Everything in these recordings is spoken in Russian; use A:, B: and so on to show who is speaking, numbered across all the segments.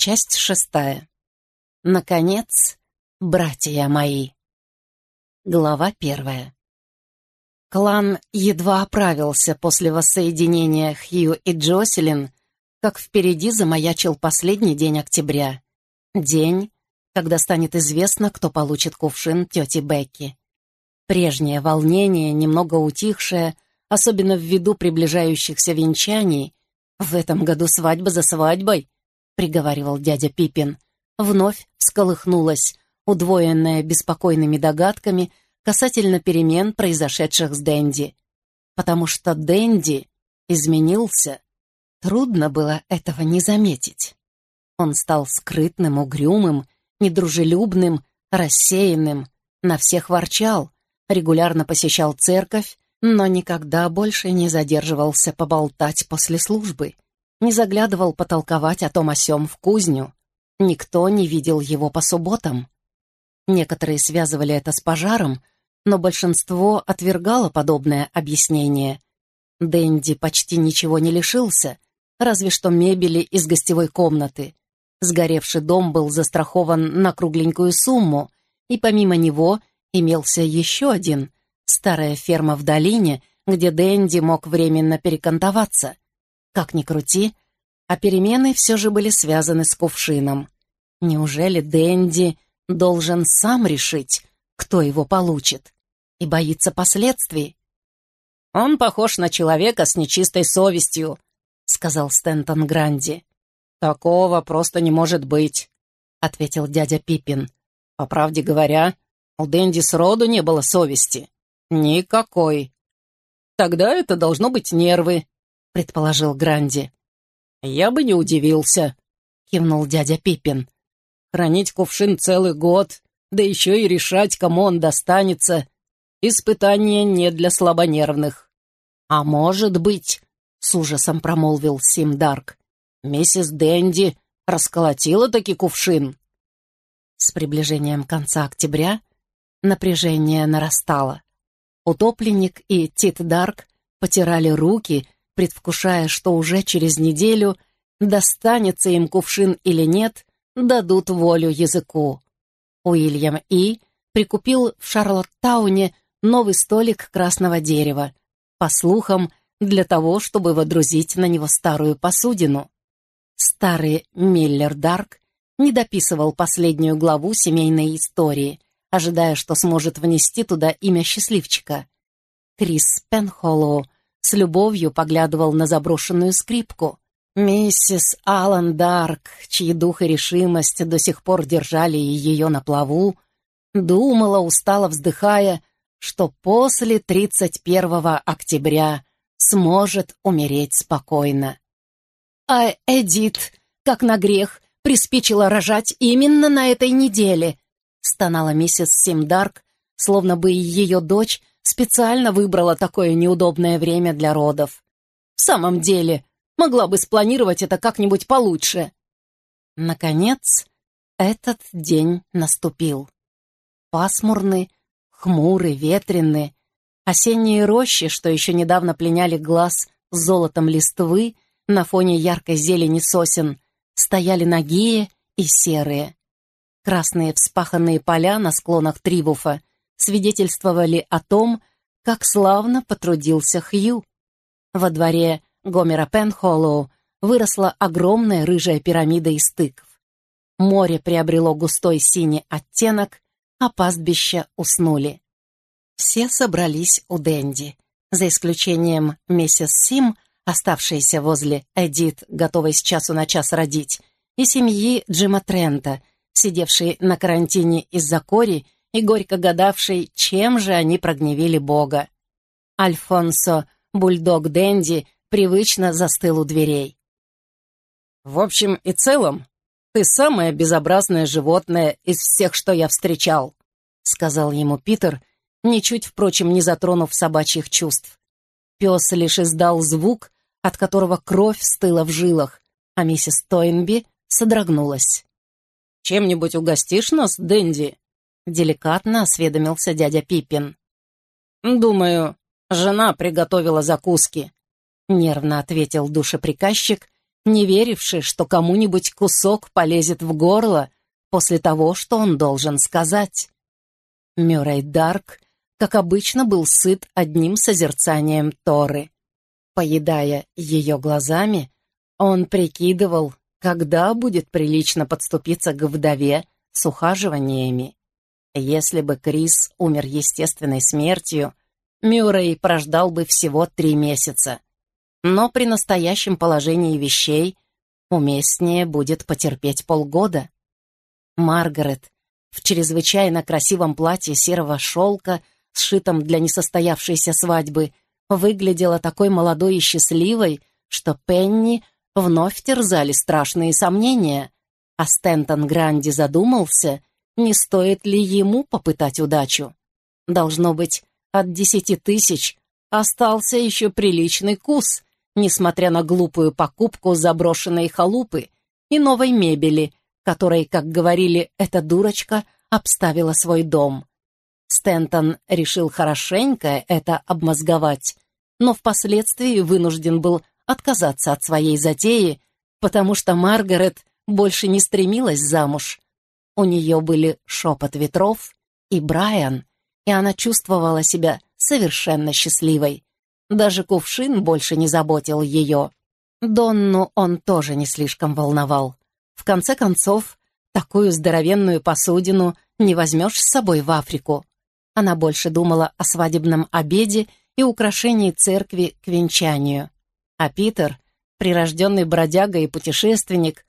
A: Часть шестая. Наконец, братья мои. Глава первая. Клан едва оправился после воссоединения Хью и Джоселин, как впереди замаячил последний день октября. День, когда станет известно, кто получит кувшин тети Бекки. Прежнее волнение, немного утихшее, особенно в виду приближающихся венчаний, в этом году свадьба за свадьбой, приговаривал дядя Пипин, вновь всколыхнулась, удвоенная беспокойными догадками касательно перемен, произошедших с Дэнди. Потому что Дэнди изменился. Трудно было этого не заметить. Он стал скрытным, угрюмым, недружелюбным, рассеянным, на всех ворчал, регулярно посещал церковь, но никогда больше не задерживался поболтать после службы не заглядывал потолковать о том о сём в кузню. Никто не видел его по субботам. Некоторые связывали это с пожаром, но большинство отвергало подобное объяснение. Дэнди почти ничего не лишился, разве что мебели из гостевой комнаты. Сгоревший дом был застрахован на кругленькую сумму, и помимо него имелся еще один — старая ферма в долине, где Дэнди мог временно перекантоваться — как ни крути, а перемены все же были связаны с кувшином. Неужели Дэнди должен сам решить, кто его получит, и боится последствий? «Он похож на человека с нечистой совестью», — сказал Стентон Гранди. «Такого просто не может быть», — ответил дядя Пиппин. «По правде говоря, у Дэнди сроду не было совести. Никакой. Тогда это должно быть нервы, — предположил Гранди. «Я бы не удивился», — кивнул дядя Пиппин. «Хранить кувшин целый год, да еще и решать, кому он достанется. Испытание не для слабонервных». «А может быть», — с ужасом промолвил Сим Дарк, «миссис Дэнди расколотила таки кувшин». С приближением конца октября напряжение нарастало. Утопленник и Тит Дарк потирали руки предвкушая, что уже через неделю, достанется им кувшин или нет, дадут волю языку. Уильям И. прикупил в Шарлоттауне новый столик красного дерева, по слухам, для того, чтобы водрузить на него старую посудину. Старый Миллер Дарк не дописывал последнюю главу семейной истории, ожидая, что сможет внести туда имя счастливчика. Крис Пенхоллоу с любовью поглядывал на заброшенную скрипку. Миссис Алан Дарк, чьи дух и решимость до сих пор держали ее на плаву, думала, устало вздыхая, что после 31 октября сможет умереть спокойно. А Эдит, как на грех, приспичила рожать именно на этой неделе, стонала миссис Симдарк, словно бы ее дочь специально выбрала такое неудобное время для родов. В самом деле, могла бы спланировать это как-нибудь получше. Наконец, этот день наступил. Пасмурный, хмурый, ветреный. Осенние рощи, что еще недавно пленяли глаз золотом листвы на фоне яркой зелени сосен, стояли нагие и серые. Красные вспаханные поля на склонах Тривуфа свидетельствовали о том, как славно потрудился Хью. Во дворе Гомера Пенхоллоу выросла огромная рыжая пирамида из тыкв. Море приобрело густой синий оттенок, а пастбища уснули. Все собрались у Дэнди, за исключением миссис Сим, оставшейся возле Эдит, готовой с часу на час родить, и семьи Джима Трента, сидевшей на карантине из-за кори и горько гадавший, чем же они прогневили Бога. Альфонсо, бульдог Дэнди, привычно застыл у дверей. «В общем и целом, ты самое безобразное животное из всех, что я встречал», сказал ему Питер, ничуть, впрочем, не затронув собачьих чувств. Пес лишь издал звук, от которого кровь стыла в жилах, а миссис Тойнби содрогнулась. «Чем-нибудь угостишь нас, Дэнди?» Деликатно осведомился дядя Пиппин. «Думаю, жена приготовила закуски», — нервно ответил душеприказчик, не веривший, что кому-нибудь кусок полезет в горло после того, что он должен сказать. Мюррей Дарк, как обычно, был сыт одним созерцанием Торы. Поедая ее глазами, он прикидывал, когда будет прилично подступиться к вдове с ухаживаниями. Если бы Крис умер естественной смертью, Мюррей прождал бы всего три месяца. Но при настоящем положении вещей уместнее будет потерпеть полгода. Маргарет в чрезвычайно красивом платье серого шелка, сшитом для несостоявшейся свадьбы, выглядела такой молодой и счастливой, что Пенни вновь терзали страшные сомнения, а Стентон Гранди задумался, не стоит ли ему попытать удачу. Должно быть, от десяти тысяч остался еще приличный кус, несмотря на глупую покупку заброшенной халупы и новой мебели, которой, как говорили, эта дурочка обставила свой дом. Стентон решил хорошенько это обмозговать, но впоследствии вынужден был отказаться от своей затеи, потому что Маргарет больше не стремилась замуж. У нее были шепот ветров и Брайан, и она чувствовала себя совершенно счастливой. Даже кувшин больше не заботил ее. Донну он тоже не слишком волновал. В конце концов, такую здоровенную посудину не возьмешь с собой в Африку. Она больше думала о свадебном обеде и украшении церкви к венчанию. А Питер, прирожденный бродяга и путешественник,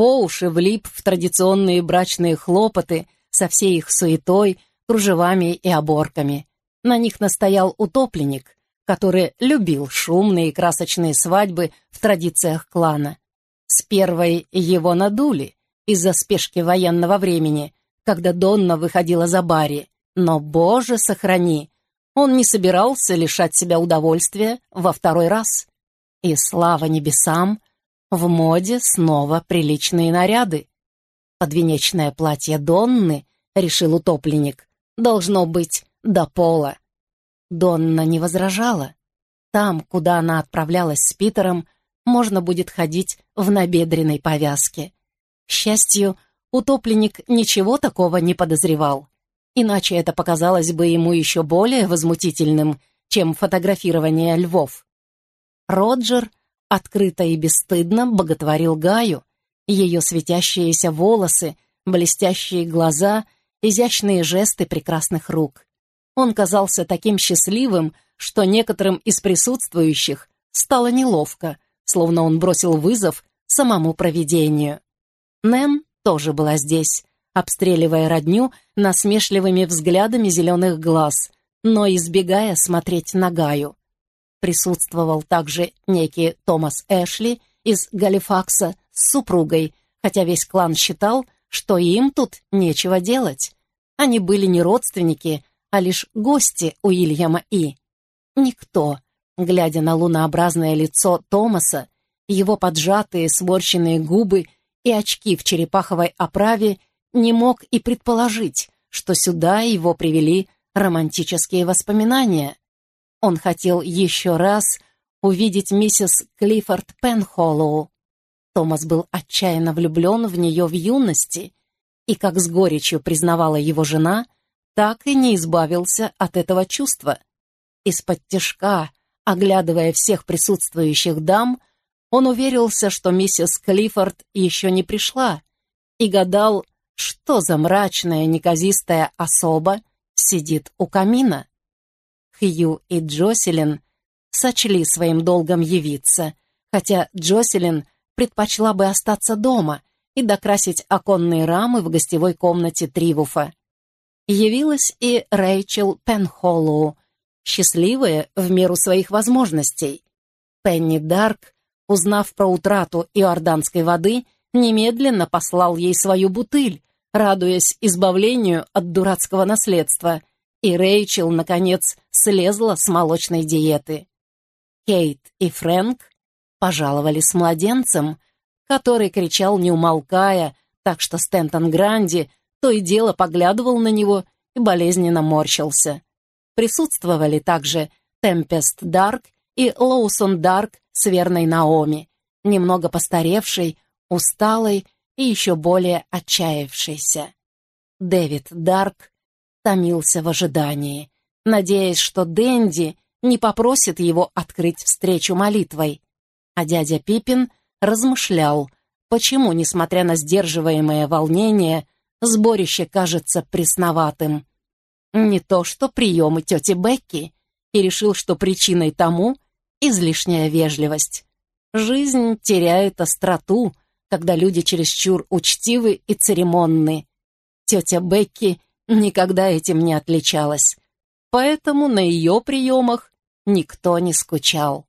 A: по уши влип в традиционные брачные хлопоты со всей их суетой, кружевами и оборками. На них настоял утопленник, который любил шумные и красочные свадьбы в традициях клана. С первой его надули из-за спешки военного времени, когда Донна выходила за Барри. Но, боже, сохрани, он не собирался лишать себя удовольствия во второй раз. И слава небесам, в моде снова приличные наряды. Подвенечное платье Донны, решил утопленник, должно быть до пола. Донна не возражала. Там, куда она отправлялась с Питером, можно будет ходить в набедренной повязке. К счастью, утопленник ничего такого не подозревал. Иначе это показалось бы ему еще более возмутительным, чем фотографирование львов. Роджер открыто и бесстыдно боготворил Гаю, ее светящиеся волосы, блестящие глаза, изящные жесты прекрасных рук. Он казался таким счастливым, что некоторым из присутствующих стало неловко, словно он бросил вызов самому провидению. Нэм тоже была здесь, обстреливая родню насмешливыми взглядами зеленых глаз, но избегая смотреть на Гаю. Присутствовал также некий Томас Эшли из Галифакса с супругой, хотя весь клан считал, что им тут нечего делать. Они были не родственники, а лишь гости Уильяма И. Никто, глядя на лунообразное лицо Томаса, его поджатые сморщенные губы и очки в черепаховой оправе, не мог и предположить, что сюда его привели романтические воспоминания. Он хотел еще раз увидеть миссис Клиффорд Пенхоллоу. Томас был отчаянно влюблен в нее в юности, и, как с горечью признавала его жена, — так и не избавился от этого чувства. Из-под тяжка, оглядывая всех присутствующих дам, он уверился, что миссис Клиффорд еще не пришла, и гадал, что за мрачная неказистая особа сидит у камина. Хью и Джоселин сочли своим долгом явиться, хотя Джоселин предпочла бы остаться дома и докрасить оконные рамы в гостевой комнате Тривуфа явилась и Рэйчел Пенхоллоу, счастливая в меру своих возможностей. Пенни Дарк, узнав про утрату иорданской воды, немедленно послал ей свою бутыль, радуясь избавлению от дурацкого наследства, и Рэйчел, наконец, слезла с молочной диеты. Кейт и Фрэнк пожаловали с младенцем, который кричал не умолкая, так что Стентон Гранди то и дело поглядывал на него и болезненно морщился. Присутствовали также Темпест Дарк и Лоусон Дарк с верной Наоми, немного постаревшей, усталой и еще более отчаявшейся. Дэвид Дарк томился в ожидании, надеясь, что Дэнди не попросит его открыть встречу молитвой. А дядя Пипин размышлял, почему, несмотря на сдерживаемое волнение, сборище кажется пресноватым. Не то что приемы тети Бекки, и решил, что причиной тому излишняя вежливость. Жизнь теряет остроту, когда люди чересчур учтивы и церемонны. Тетя Бекки никогда этим не отличалась, поэтому на ее приемах никто не скучал.